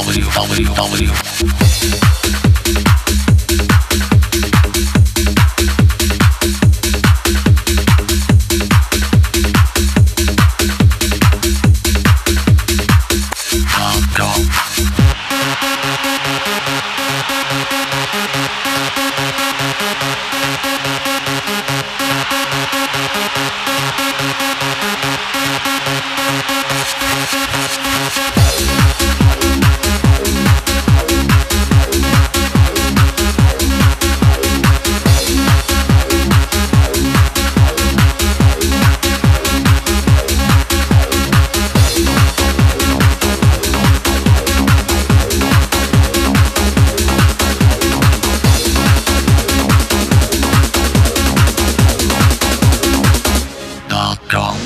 www. gmail.com.